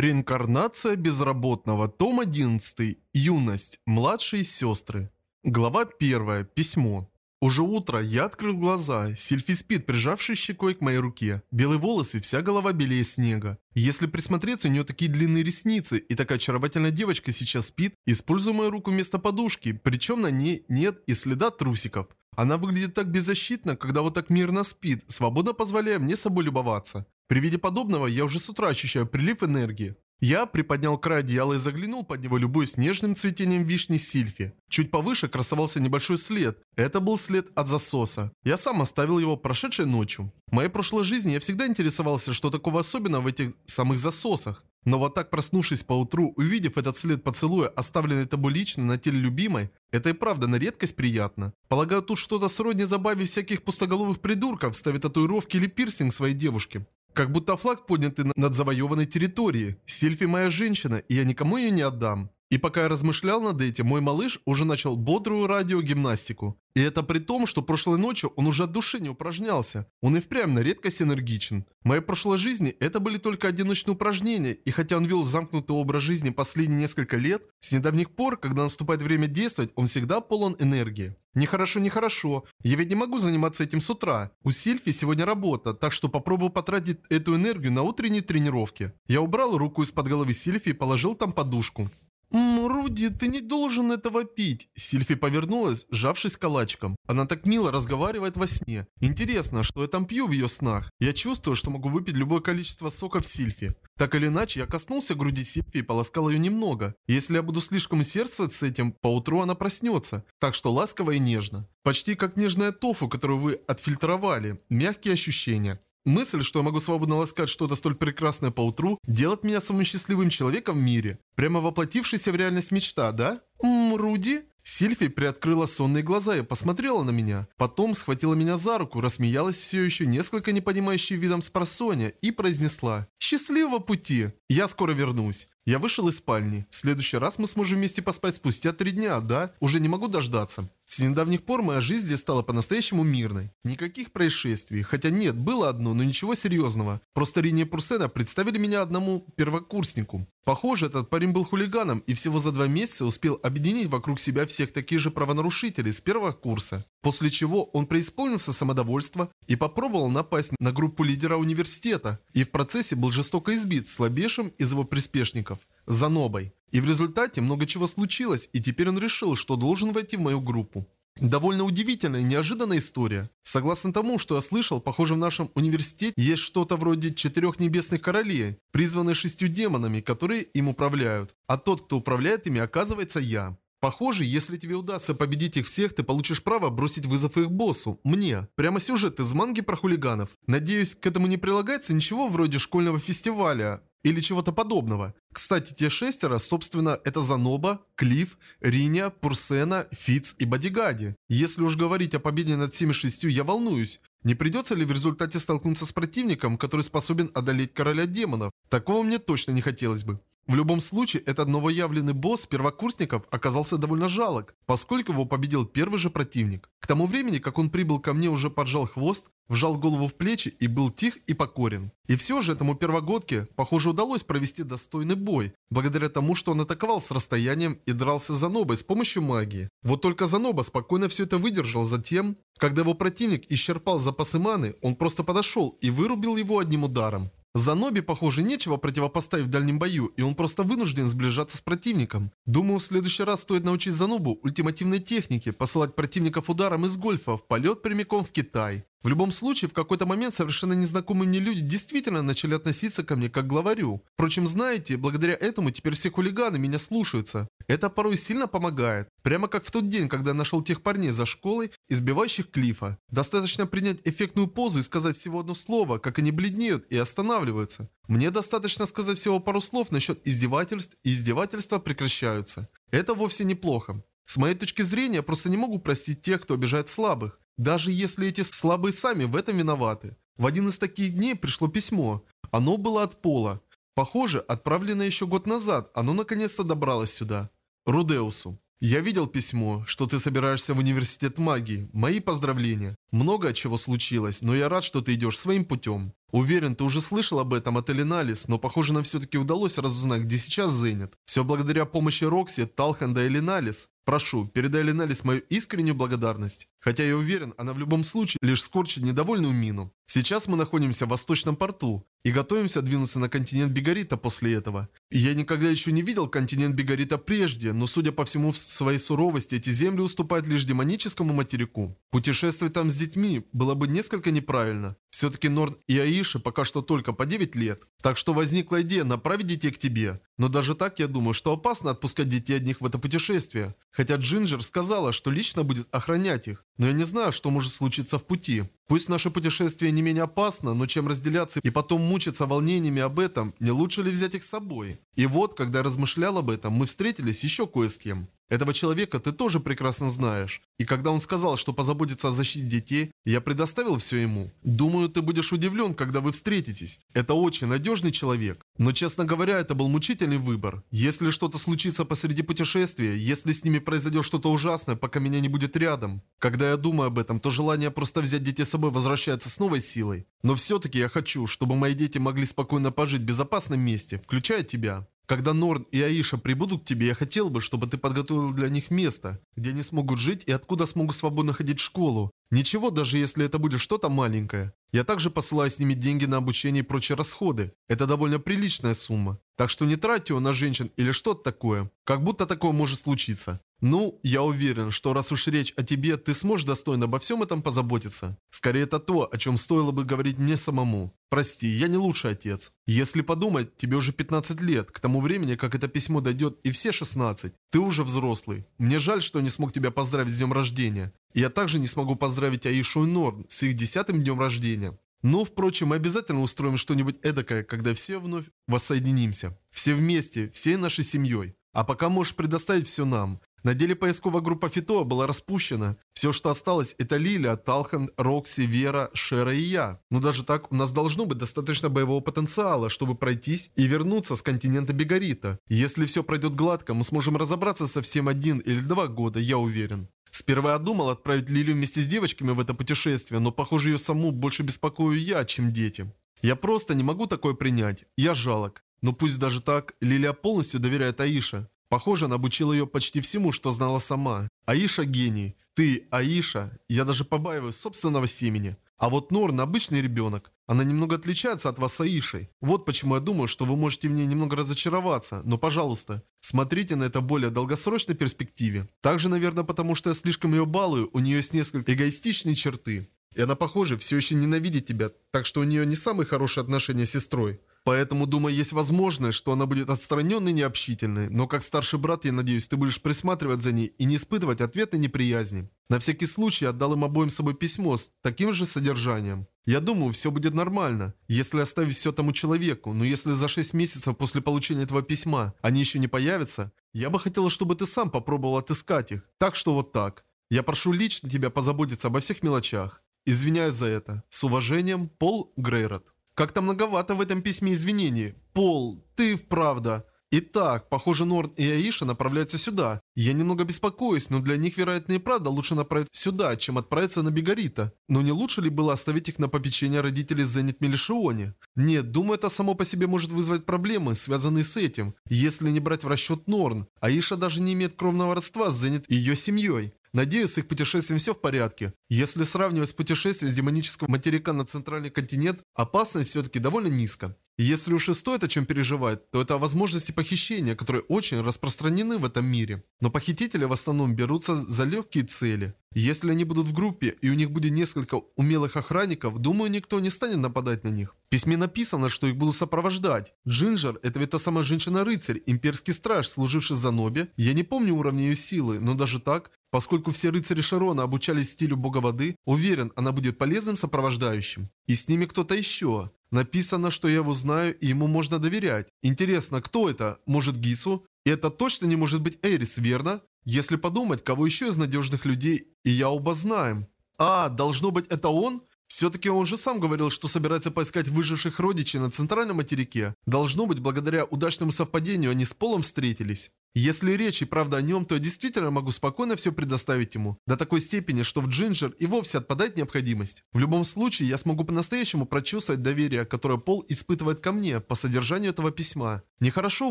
Реинкарнация безработного. Том 11. Юность. Младшие сестры. Глава 1. Письмо. Уже утро, я открыл глаза. Сильфи спит, прижавшись щекой к моей руке. Белые волосы, вся голова белее снега. Если присмотреться, у нее такие длинные ресницы, и такая очаровательная девочка сейчас спит, используя мою руку вместо подушки, причем на ней нет и следа трусиков. Она выглядит так беззащитно, когда вот так мирно спит, свободно позволяя мне собой любоваться. При виде подобного я уже с утра ощущаю прилив энергии. Я приподнял край одеяла и заглянул под него любуясь нежным цветением вишни Сильфи. Чуть повыше красовался небольшой след. Это был след от засоса. Я сам оставил его прошедшей ночью. В моей прошлой жизни я всегда интересовался, что такого особенного в этих самых засосах. Но вот так проснувшись поутру, увидев этот след поцелуя, оставленный тобой лично на теле любимой, это и правда на редкость приятно. Полагаю, тут что-то сродни забаве всяких пустоголовых придурков ставит татуировки или пирсинг своей девушке. Как будто флаг поднятый над завоеванной территорией. Сильфи моя женщина, и я никому ее не отдам. И пока я размышлял над этим, мой малыш уже начал бодрую радиогимнастику. И это при том, что прошлой ночью он уже от души не упражнялся. Он и впрямь на редкость энергичен. В моей прошлой жизни это были только одиночные упражнения, и хотя он вел замкнутый образ жизни последние несколько лет, с недавних пор, когда наступает время действовать, он всегда полон энергии. Нехорошо, нехорошо. Я ведь не могу заниматься этим с утра. У Сильфи сегодня работа, так что попробую потратить эту энергию на утренние тренировки. Я убрал руку из-под головы Сильфи и положил там подушку. «Ммм, Руди, ты не должен этого пить!» Сильфи повернулась, сжавшись калачиком. Она так мило разговаривает во сне. Интересно, что я там пью в ее снах? Я чувствую, что могу выпить любое количество сока в Сильфи. Так или иначе, я коснулся груди Сильфи и полоскал ее немного. Если я буду слишком усердствовать с этим, поутру она проснется. Так что ласково и нежно. Почти как нежная тофу, которую вы отфильтровали. Мягкие ощущения. Мысль, что я могу свободно ласкать что-то столь прекрасное по утру, делает меня самым счастливым человеком в мире. Прямо воплотившаяся в реальность мечта, да? Ммм, Руди? Сильфи приоткрыла сонные глаза и посмотрела на меня. Потом схватила меня за руку, рассмеялась все еще несколько непонимающей видом спросонья и произнесла «Счастливого пути! Я скоро вернусь». Я вышел из спальни. В следующий раз мы сможем вместе поспать спустя три дня, да? Уже не могу дождаться. С недавних пор моя жизнь здесь стала по-настоящему мирной. Никаких происшествий. Хотя нет, было одно, но ничего серьезного. Просто Рини и Пурсена представили меня одному первокурснику. Похоже, этот парень был хулиганом и всего за два месяца успел объединить вокруг себя всех таких же правонарушителей с первого курса. После чего он преисполнился самодовольства и попробовал напасть на группу лидера университета. И в процессе был жестоко избит слабейшим из его приспешников – Занобой. И в результате много чего случилось, и теперь он решил, что должен войти в мою группу. Довольно удивительная и неожиданная история. Согласно тому, что я слышал, похоже в нашем университете есть что-то вроде четырех небесных королей, призванные шестью демонами, которые им управляют. А тот, кто управляет ими, оказывается я. Похоже, если тебе удастся победить их всех, ты получишь право бросить вызов их боссу, мне. Прямо сюжет из манги про хулиганов. Надеюсь, к этому не прилагается ничего вроде школьного фестиваля или чего-то подобного. Кстати, те шестеро, собственно, это Заноба, Клифф, Риня, Пурсена, Фиц и Бодигади. Если уж говорить о победе над всеми шестью, я волнуюсь. Не придется ли в результате столкнуться с противником, который способен одолеть короля демонов? Такого мне точно не хотелось бы. В любом случае, этот новоявленный босс первокурсников оказался довольно жалок, поскольку его победил первый же противник. К тому времени, как он прибыл ко мне, уже поджал хвост, вжал голову в плечи и был тих и покорен. И все же этому первогодке, похоже, удалось провести достойный бой, благодаря тому, что он атаковал с расстоянием и дрался за Нобой с помощью магии. Вот только Заноба спокойно все это выдержал, затем, когда его противник исчерпал запасы маны, он просто подошел и вырубил его одним ударом. Заноби, похоже, нечего противопоставить в дальнем бою, и он просто вынужден сближаться с противником. Думаю, в следующий раз стоит научить Занобу ультимативной технике, посылать противников ударом из гольфа в полет прямиком в Китай. В любом случае, в какой-то момент совершенно незнакомые мне люди действительно начали относиться ко мне как к главарю. Впрочем, знаете, благодаря этому теперь все хулиганы меня слушаются. Это порой сильно помогает. Прямо как в тот день, когда я нашел тех парней за школой, избивающих Клифа. Достаточно принять эффектную позу и сказать всего одно слово, как они бледнеют и останавливаются. Мне достаточно сказать всего пару слов насчет издевательств, и издевательства прекращаются. Это вовсе неплохо. С моей точки зрения, я просто не могу простить тех, кто обижает слабых. Даже если эти слабые сами в этом виноваты. В один из таких дней пришло письмо. Оно было от Пола. Похоже, отправленное еще год назад, оно наконец-то добралось сюда. Рудеусу. Я видел письмо, что ты собираешься в университет магии. Мои поздравления. Много чего случилось, но я рад, что ты идешь своим путем. Уверен, ты уже слышал об этом от Элиналис, но похоже нам все-таки удалось разузнать, где сейчас Зенит. Все благодаря помощи Рокси, Талханда и Элиналис. Прошу, передай Леналис мою искреннюю благодарность. Хотя я уверен, она в любом случае лишь скорчит недовольную мину. Сейчас мы находимся в Восточном порту и готовимся двинуться на континент Бигарита после этого. Я никогда еще не видел континент Бигарита прежде, но судя по всему в своей суровости эти земли уступают лишь демоническому материку. Путешествовать там с детьми было бы несколько неправильно. Все-таки Норд и Аиши пока что только по 9 лет. Так что возникла идея направить детей к тебе. Но даже так я думаю, что опасно отпускать детей одних в это путешествие. Хотя Джинджер сказала, что лично будет охранять их. Но я не знаю, что может случиться в пути. Пусть наше путешествие не менее опасно, но чем разделяться и потом мучиться волнениями об этом, не лучше ли взять их с собой? И вот, когда я размышлял об этом, мы встретились еще кое с кем. Этого человека ты тоже прекрасно знаешь. И когда он сказал, что позаботится о защите детей, я предоставил все ему. Думаю, ты будешь удивлен, когда вы встретитесь. Это очень надежный человек. Но, честно говоря, это был мучительный выбор. Если что-то случится посреди путешествия, если с ними произойдет что-то ужасное, пока меня не будет рядом. Когда я думаю об этом, то желание просто взять детей с собой возвращается с новой силой. Но все-таки я хочу, чтобы мои дети могли спокойно пожить в безопасном месте, включая тебя. Когда Норн и Аиша прибудут к тебе, я хотел бы, чтобы ты подготовил для них место, где они смогут жить и откуда смогут свободно ходить в школу. Ничего, даже если это будет что-то маленькое. Я также посылаю с ними деньги на обучение и прочие расходы. Это довольно приличная сумма. Так что не трать его на женщин или что-то такое. Как будто такое может случиться. Ну, я уверен, что раз уж речь о тебе, ты сможешь достойно обо всем этом позаботиться. Скорее, это то, о чем стоило бы говорить мне самому. Прости, я не лучший отец. Если подумать, тебе уже 15 лет, к тому времени, как это письмо дойдет, и все 16. Ты уже взрослый. Мне жаль, что не смог тебя поздравить с днем рождения. Я также не смогу поздравить Аишу и Норн с их десятым днем рождения. Но, впрочем, мы обязательно устроим что-нибудь эдакое, когда все вновь воссоединимся. Все вместе, всей нашей семьей. А пока можешь предоставить все нам. На деле поисковая группа Фитоа была распущена. Все, что осталось, это Лилия, Талхан, Рокси, Вера, Шера и я. Но даже так у нас должно быть достаточно боевого потенциала, чтобы пройтись и вернуться с континента Бегарита. Если все пройдет гладко, мы сможем разобраться со всем один или два года, я уверен. Сперва я думал отправить Лилию вместе с девочками в это путешествие, но похоже ее саму больше беспокою я, чем дети. Я просто не могу такое принять. Я жалок. Но пусть даже так, Лилия полностью доверяет Аише. Похоже, она обучила ее почти всему, что знала сама. Аиша гений. Ты, Аиша, я даже побаиваюсь собственного семени. А вот Норн обычный ребенок. Она немного отличается от вас Аишей. Вот почему я думаю, что вы можете в ней немного разочароваться. Но, пожалуйста, смотрите на это более долгосрочной перспективе. Также, наверное, потому что я слишком ее балую, у нее есть несколько эгоистичные черты. И она, похоже, все еще ненавидит тебя, так что у нее не самые хорошие отношения с сестрой. Поэтому, думаю, есть возможность, что она будет отстраненной и необщительной, но как старший брат, я надеюсь, ты будешь присматривать за ней и не испытывать ответной неприязни. На всякий случай отдал им обоим с собой письмо с таким же содержанием. Я думаю, все будет нормально, если оставить все тому человеку, но если за 6 месяцев после получения этого письма они еще не появятся, я бы хотела, чтобы ты сам попробовал отыскать их. Так что вот так. Я прошу лично тебя позаботиться обо всех мелочах. Извиняюсь за это. С уважением, Пол Грейрот. Как-то многовато в этом письме извинений. Пол, ты вправда. Итак, похоже, Норн и Аиша направляются сюда. Я немного беспокоюсь, но для них, вероятно, и правда лучше направить сюда, чем отправиться на Бегарита. Но не лучше ли было оставить их на попечение родителей Зенит Мелишионе? Нет, думаю, это само по себе может вызвать проблемы, связанные с этим, если не брать в расчет Норн. Аиша даже не имеет кровного родства с Зенит и ее семьей. Надеюсь, с их путешествием все в порядке. Если сравнивать с путешествием с демонического материка на центральный континент, опасность все-таки довольно низко. если уж и стоит о чем переживать, то это о возможности похищения, которые очень распространены в этом мире. Но похитители в основном берутся за легкие цели. Если они будут в группе и у них будет несколько умелых охранников, думаю, никто не станет нападать на них. В письме написано, что их будут сопровождать. Джинджер – это ведь та самая женщина-рыцарь, имперский страж, служивший за Ноби. Я не помню уровня ее силы, но даже так, поскольку все рыцари Шарона обучались стилю бога воды, уверен, она будет полезным сопровождающим. И с ними кто-то еще. Написано, что я его знаю и ему можно доверять. Интересно, кто это? Может Гису? И это точно не может быть Эрис, верно? Если подумать, кого еще из надежных людей, и я оба знаем. А, должно быть это он? Все-таки он же сам говорил, что собирается поискать выживших родичей на центральном материке. Должно быть, благодаря удачному совпадению они с Полом встретились. Если речь и правда о нем, то я действительно могу спокойно все предоставить ему. До такой степени, что в Джинджер и вовсе отпадает необходимость. В любом случае, я смогу по-настоящему прочувствовать доверие, которое Пол испытывает ко мне по содержанию этого письма. Нехорошо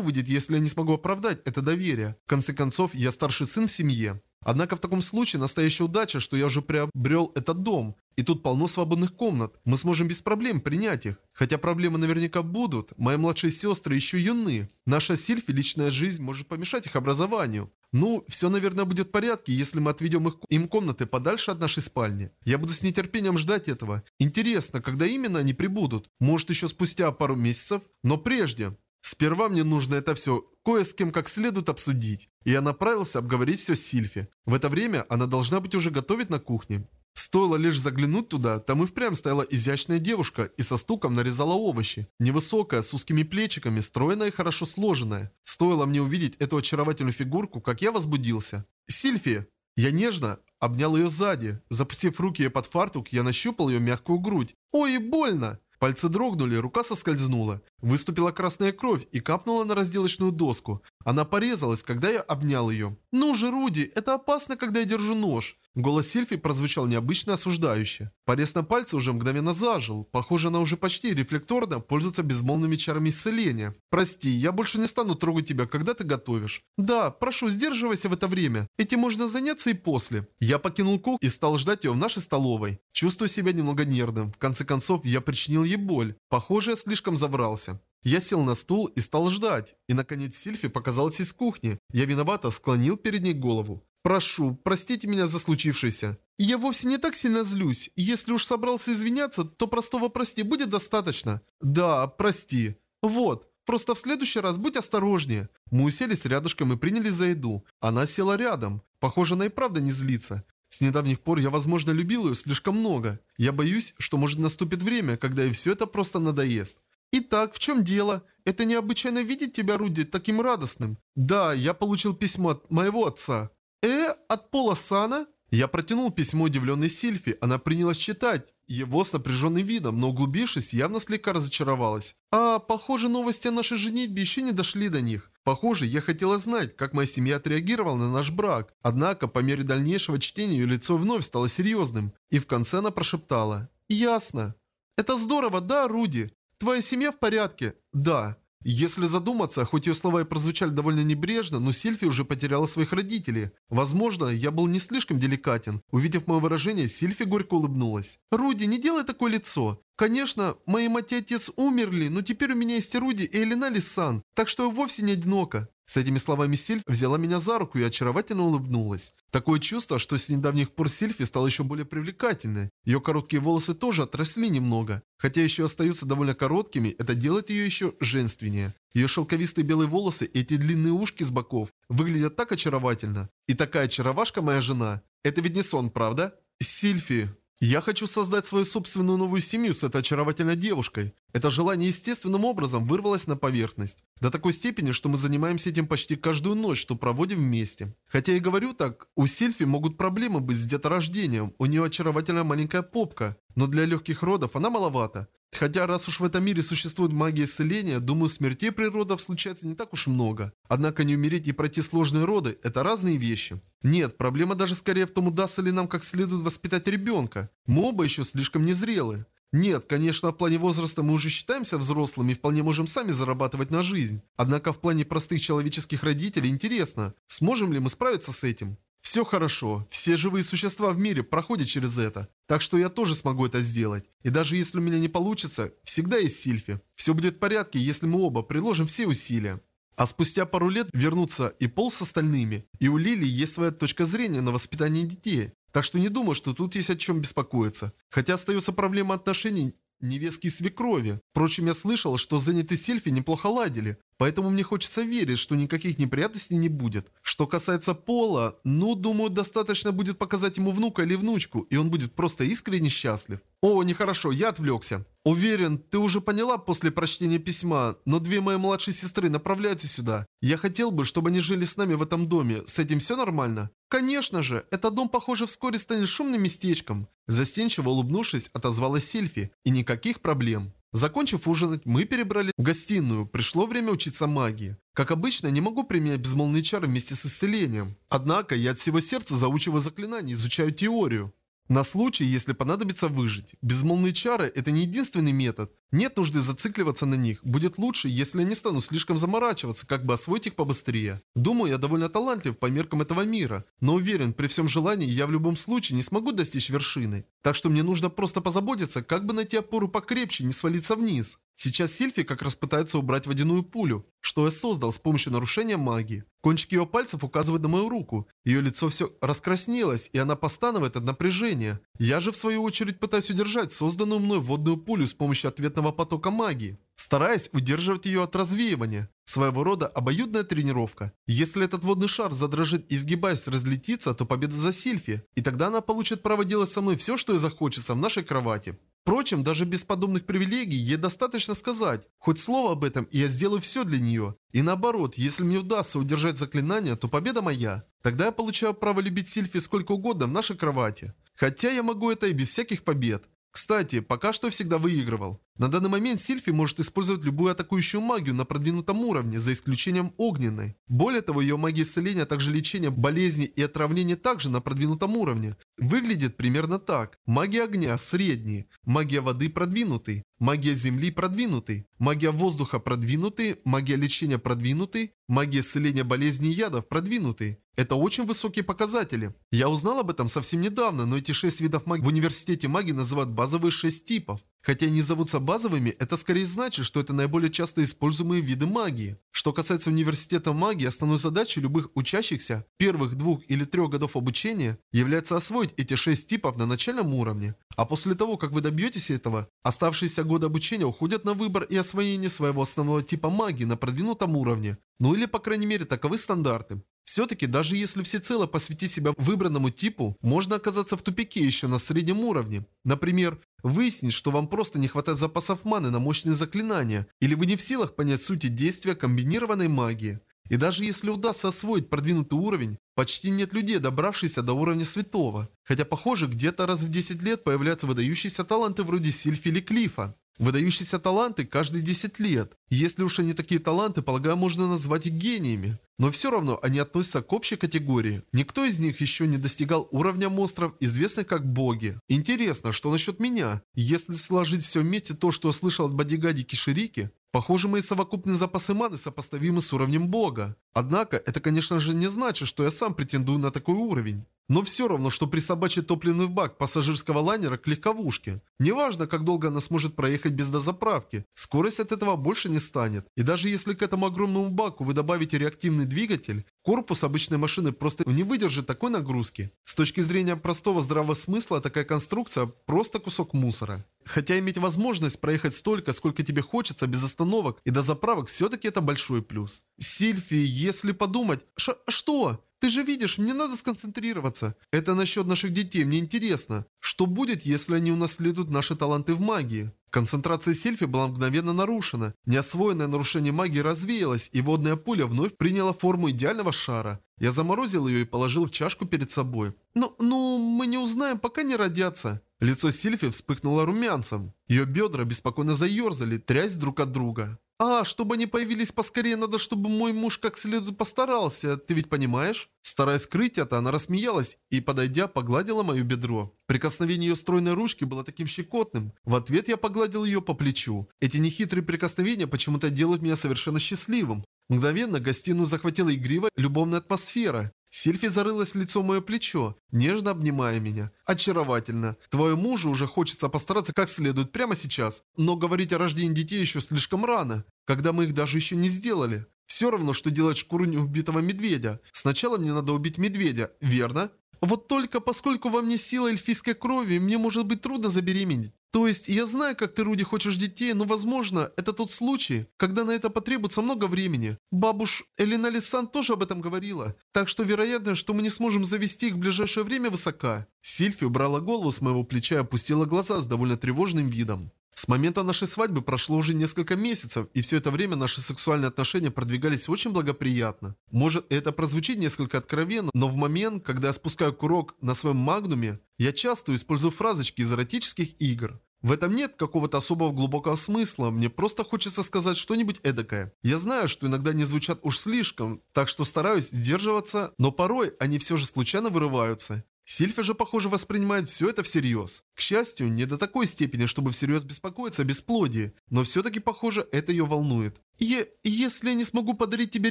выйдет, если я не смогу оправдать это доверие. В конце концов, я старший сын в семье. Однако в таком случае настоящая удача, что я уже приобрел этот дом. И тут полно свободных комнат. Мы сможем без проблем принять их. Хотя проблемы наверняка будут. Мои младшие сестры еще юны. Наша Сильфи личная жизнь может помешать их образованию. Ну, все, наверное, будет в порядке, если мы отведем их, им комнаты подальше от нашей спальни. Я буду с нетерпением ждать этого. Интересно, когда именно они прибудут? Может, еще спустя пару месяцев? Но прежде. Сперва мне нужно это все кое с кем как следует обсудить. И я направился обговорить все с Сильфи. В это время она должна быть уже готовить на кухне. Стоило лишь заглянуть туда, там и впрямь стояла изящная девушка и со стуком нарезала овощи. Невысокая, с узкими плечиками, стройная и хорошо сложенная. Стоило мне увидеть эту очаровательную фигурку, как я возбудился. «Сильфи!» Я нежно обнял ее сзади. Запустив руки ей под фартук, я нащупал ее мягкую грудь. «Ой, больно!» Пальцы дрогнули, рука соскользнула. Выступила красная кровь и капнула на разделочную доску. Она порезалась, когда я обнял ее. «Ну же, Руди, это опасно, когда я держу нож!» Голос Сильфи прозвучал необычно осуждающе. Порез на пальце уже мгновенно зажил. Похоже, она уже почти рефлекторно пользуется безмолвными чарами исцеления. «Прости, я больше не стану трогать тебя, когда ты готовишь». «Да, прошу, сдерживайся в это время. Этим можно заняться и после». Я покинул кухню и стал ждать ее в нашей столовой. Чувствую себя немного нервным. В конце концов, я причинил ей боль. Похоже, я слишком заврался. Я сел на стул и стал ждать. И наконец Сильфи показалась из кухни. Я виновато склонил перед ней голову. Прошу, простите меня за случившееся. Я вовсе не так сильно злюсь. Если уж собрался извиняться, то простого прости будет достаточно. Да, прости. Вот, просто в следующий раз будь осторожнее. Мы уселись рядышком и принялись за еду. Она села рядом. Похоже, она и правда не злится. С недавних пор я, возможно, любил ее слишком много. Я боюсь, что может наступит время, когда и все это просто надоест. «Итак, в чем дело? Это необычайно видеть тебя, Руди, таким радостным. Да, я получил письмо от моего отца. «Э, от Пола Сана?» Я протянул письмо удивленной Сильфи, она принялась читать его с напряженным видом, но углубившись, явно слегка разочаровалась. «А, похоже, новости о нашей женитьбе еще не дошли до них. Похоже, я хотела знать, как моя семья отреагировала на наш брак. Однако, по мере дальнейшего чтения, ее лицо вновь стало серьезным, и в конце она прошептала. «Ясно. Это здорово, да, Руди? Твоя семья в порядке?» «Да». Если задуматься, хоть ее слова и прозвучали довольно небрежно, но Сильфи уже потеряла своих родителей. Возможно, я был не слишком деликатен. Увидев мое выражение, Сильфи горько улыбнулась. «Руди, не делай такое лицо. Конечно, мои мать и отец умерли, но теперь у меня есть Руди, и Элина Лисан, так что я вовсе не одинока. С этими словами Сильф взяла меня за руку и очаровательно улыбнулась. Такое чувство, что с недавних пор Сильфи стала еще более привлекательной. Ее короткие волосы тоже отросли немного. Хотя еще остаются довольно короткими, это делает ее еще женственнее. Ее шелковистые белые волосы и эти длинные ушки с боков выглядят так очаровательно. И такая очаровашка моя жена. Это ведь не сон, правда? Сильфи, я хочу создать свою собственную новую семью с этой очаровательной девушкой. Это желание естественным образом вырвалось на поверхность. До такой степени, что мы занимаемся этим почти каждую ночь, что проводим вместе. Хотя и говорю так, у Сильфи могут проблемы быть с деторождением, у нее очаровательная маленькая попка, но для легких родов она маловата. Хотя раз уж в этом мире существует магия исцеления, думаю, смертей при родах случается не так уж много. Однако не умереть и пройти сложные роды – это разные вещи. Нет, проблема даже скорее в том, удастся ли нам как следует воспитать ребенка. Мы оба еще слишком незрелы. Нет, конечно, в плане возраста мы уже считаемся взрослыми и вполне можем сами зарабатывать на жизнь. Однако в плане простых человеческих родителей интересно, сможем ли мы справиться с этим? Все хорошо, все живые существа в мире проходят через это. Так что я тоже смогу это сделать. И даже если у меня не получится, всегда есть Сильфи. Все будет в порядке, если мы оба приложим все усилия. А спустя пару лет вернутся и Пол с остальными. И у Лили есть своя точка зрения на воспитание детей. Так что не думаю, что тут есть о чем беспокоиться. Хотя остается проблема отношений невестки и свекрови. Впрочем, я слышал, что занятые Сильфи неплохо ладили. Поэтому мне хочется верить, что никаких неприятностей не будет. Что касается Пола, ну, думаю, достаточно будет показать ему внука или внучку, и он будет просто искренне счастлив. О, нехорошо, я отвлекся. Уверен, ты уже поняла после прочтения письма, но две мои младшие сестры направляются сюда. Я хотел бы, чтобы они жили с нами в этом доме. С этим все нормально? Конечно же, этот дом, похоже, вскоре станет шумным местечком. Застенчиво улыбнувшись, отозвалась Сильфи. И никаких проблем. Закончив ужинать, мы перебрали в гостиную. Пришло время учиться магии. Как обычно, не могу применять безмолвные чары вместе с исцелением. Однако, я от всего сердца заучиваю заклинания, изучаю теорию. На случай, если понадобится выжить. Безмолвные чары – это не единственный метод. Нет нужды зацикливаться на них. Будет лучше, если я не стану слишком заморачиваться, как бы освоить их побыстрее. Думаю, я довольно талантлив по меркам этого мира. Но уверен, при всем желании я в любом случае не смогу достичь вершины. Так что мне нужно просто позаботиться, как бы найти опору покрепче, не свалиться вниз. Сейчас Сильфи как раз пытается убрать водяную пулю, что я создал с помощью нарушения магии. Кончики ее пальцев указывают на мою руку. Ее лицо все раскраснелось, и она постанывает от напряжения. Я же в свою очередь пытаюсь удержать созданную мной водную пулю с помощью ответного потока магии, стараясь удерживать ее от развеивания. Своего рода обоюдная тренировка. Если этот водный шар задрожит и изгибаясь разлетится, то победа за Сильфи. И тогда она получит право делать со мной все, что ей захочется в нашей кровати. Впрочем, даже без подобных привилегий ей достаточно сказать хоть слово об этом, и я сделаю все для нее. И наоборот, если мне удастся удержать заклинание, то победа моя. Тогда я получаю право любить Сильфи сколько угодно в нашей кровати. Хотя я могу это и без всяких побед. Кстати, пока что всегда выигрывал. На данный момент Сильфи может использовать любую атакующую магию на продвинутом уровне, за исключением огненной. Более того, ее магия исцеления, а также лечения болезней и отравления также на продвинутом уровне. Выглядит примерно так. Магия огня – средний, магия воды – продвинутый, магия земли – продвинутый, магия воздуха – продвинутый, магия лечения – продвинутый, магия исцеления болезней и ядов – продвинутый. Это очень высокие показатели. Я узнал об этом совсем недавно, но эти шесть видов магии в университете магии называют базовые шесть типов. Хотя они зовутся базовыми, это скорее значит, что это наиболее часто используемые виды магии. Что касается университета магии, основной задачей любых учащихся первых двух или трех годов обучения является освоить эти шесть типов на начальном уровне. А после того, как вы добьетесь этого, оставшиеся годы обучения уходят на выбор и освоение своего основного типа магии на продвинутом уровне. Ну или по крайней мере таковы стандарты. Все-таки даже если всецело посвятить себя выбранному типу, можно оказаться в тупике еще на среднем уровне. Например, выяснить, что вам просто не хватает запасов маны на мощные заклинания, или вы не в силах понять сути действия комбинированной магии. И даже если удастся освоить продвинутый уровень, почти нет людей, добравшихся до уровня святого. Хотя похоже, где-то раз в 10 лет появляются выдающиеся таланты вроде Сильфи или Клифа. Выдающиеся таланты каждые 10 лет. Если уж они такие таланты, полагаю, можно назвать их гениями. Но все равно они относятся к общей категории. Никто из них еще не достигал уровня монстров, известных как боги. Интересно, что насчет меня? Если сложить все вместе то, что я слышал от бодигади Киширики, Похоже, мои совокупные запасы маны сопоставимы с уровнем бога. Однако, это конечно же не значит, что я сам претендую на такой уровень. Но все равно, что присобачить топливный бак пассажирского лайнера к легковушке. Неважно, как долго она сможет проехать без дозаправки, скорость от этого больше не станет. И даже если к этому огромному баку вы добавите реактивный двигатель, корпус обычной машины просто не выдержит такой нагрузки. С точки зрения простого здравого смысла, такая конструкция просто кусок мусора. Хотя иметь возможность проехать столько, сколько тебе хочется, без остановок и до заправок, все-таки это большой плюс. Сильфи, если подумать... Ш что? Ты же видишь, мне надо сконцентрироваться. Это насчет наших детей, мне интересно. Что будет, если они унаследуют наши таланты в магии? Концентрация Сильфи была мгновенно нарушена. Неосвоенное нарушение магии развеялось, и водная пуля вновь приняла форму идеального шара. Я заморозил ее и положил в чашку перед собой. «Ну, ну, мы не узнаем, пока не родятся». Лицо Сильфи вспыхнуло румянцем. Ее бедра беспокойно заерзали, трясь друг от друга. «А, чтобы они появились поскорее, надо, чтобы мой муж как следует постарался, ты ведь понимаешь?» Стараясь скрыть это, она рассмеялась и, подойдя, погладила мое бедро. Прикосновение ее стройной ручки было таким щекотным. В ответ я погладил ее по плечу. Эти нехитрые прикосновения почему-то делают меня совершенно счастливым. Мгновенно гостиную захватила игривая любовная атмосфера. Сильфи зарылась лицом в мое плечо, нежно обнимая меня. «Очаровательно. Твоему мужу уже хочется постараться как следует прямо сейчас. Но говорить о рождении детей еще слишком рано, когда мы их даже еще не сделали. Все равно, что делать шкуру убитого медведя. Сначала мне надо убить медведя, верно? Вот только поскольку во мне сила эльфийской крови, мне может быть трудно забеременеть. То есть, я знаю, как ты, Руди, хочешь детей, но, возможно, это тот случай, когда на это потребуется много времени. Бабуш Элина Лисан тоже об этом говорила. Так что вероятность, что мы не сможем завести их в ближайшее время, высока. Сильфи убрала голову с моего плеча и опустила глаза с довольно тревожным видом. С момента нашей свадьбы прошло уже несколько месяцев, и все это время наши сексуальные отношения продвигались очень благоприятно. Может, это прозвучит несколько откровенно, но в момент, когда я спускаю курок на своем магнуме, я часто использую фразочки из эротических игр. В этом нет какого-то особого глубокого смысла, мне просто хочется сказать что-нибудь эдакое. Я знаю, что иногда не звучат уж слишком, так что стараюсь сдерживаться, но порой они все же случайно вырываются. Сильфи же, похоже, воспринимает все это всерьез. К счастью, не до такой степени, чтобы всерьез беспокоиться о бесплодии, но все-таки, похоже, это ее волнует. Е если я не смогу подарить тебе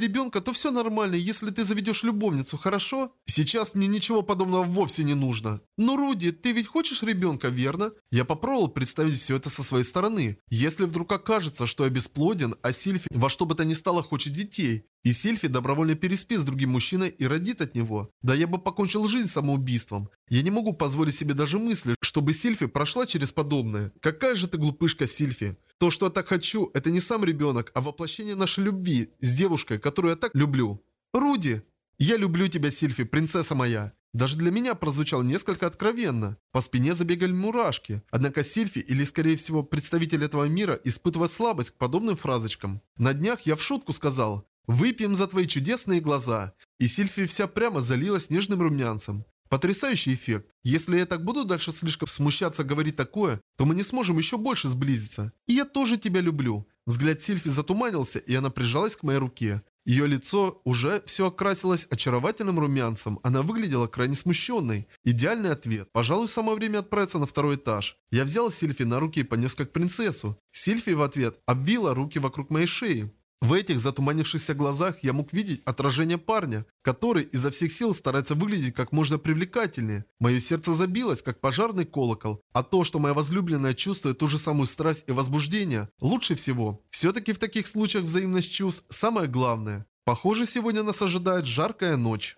ребенка, то все нормально, если ты заведешь любовницу, хорошо? Сейчас мне ничего подобного вовсе не нужно. Ну, Руди, ты ведь хочешь ребенка, верно? Я попробовал представить все это со своей стороны. Если вдруг окажется, что я бесплоден, а Сильфи во что бы то ни стало хочет детей, и Сильфи добровольно переспит с другим мужчиной и родит от него. Да я бы покончил жизнь самоубийством. Я не могу позволить себе даже мысли, чтобы Сильфи прошла через подобное. Какая же ты глупышка, Сильфи. То, что я так хочу, это не сам ребенок, а воплощение нашей любви с девушкой, которую я так люблю. Руди! Я люблю тебя, Сильфи, принцесса моя. Даже для меня прозвучало несколько откровенно. По спине забегали мурашки. Однако Сильфи, или скорее всего представитель этого мира, испытывает слабость к подобным фразочкам. На днях я в шутку сказал «Выпьем за твои чудесные глаза». И Сильфи вся прямо залилась нежным румянцем. Потрясающий эффект. Если я так буду дальше слишком смущаться говорить такое, то мы не сможем еще больше сблизиться. И я тоже тебя люблю. Взгляд Сильфи затуманился, и она прижалась к моей руке. Ее лицо уже все окрасилось очаровательным румянцем. Она выглядела крайне смущенной. Идеальный ответ. Пожалуй, самое время отправиться на второй этаж. Я взял Сильфи на руки и понес как принцессу. Сильфи в ответ обвила руки вокруг моей шеи. В этих затуманившихся глазах я мог видеть отражение парня, который изо всех сил старается выглядеть как можно привлекательнее. Мое сердце забилось, как пожарный колокол. А то, что моя возлюбленная чувствует ту же самую страсть и возбуждение, лучше всего. Все-таки в таких случаях взаимность чувств – самое главное. Похоже, сегодня нас ожидает жаркая ночь.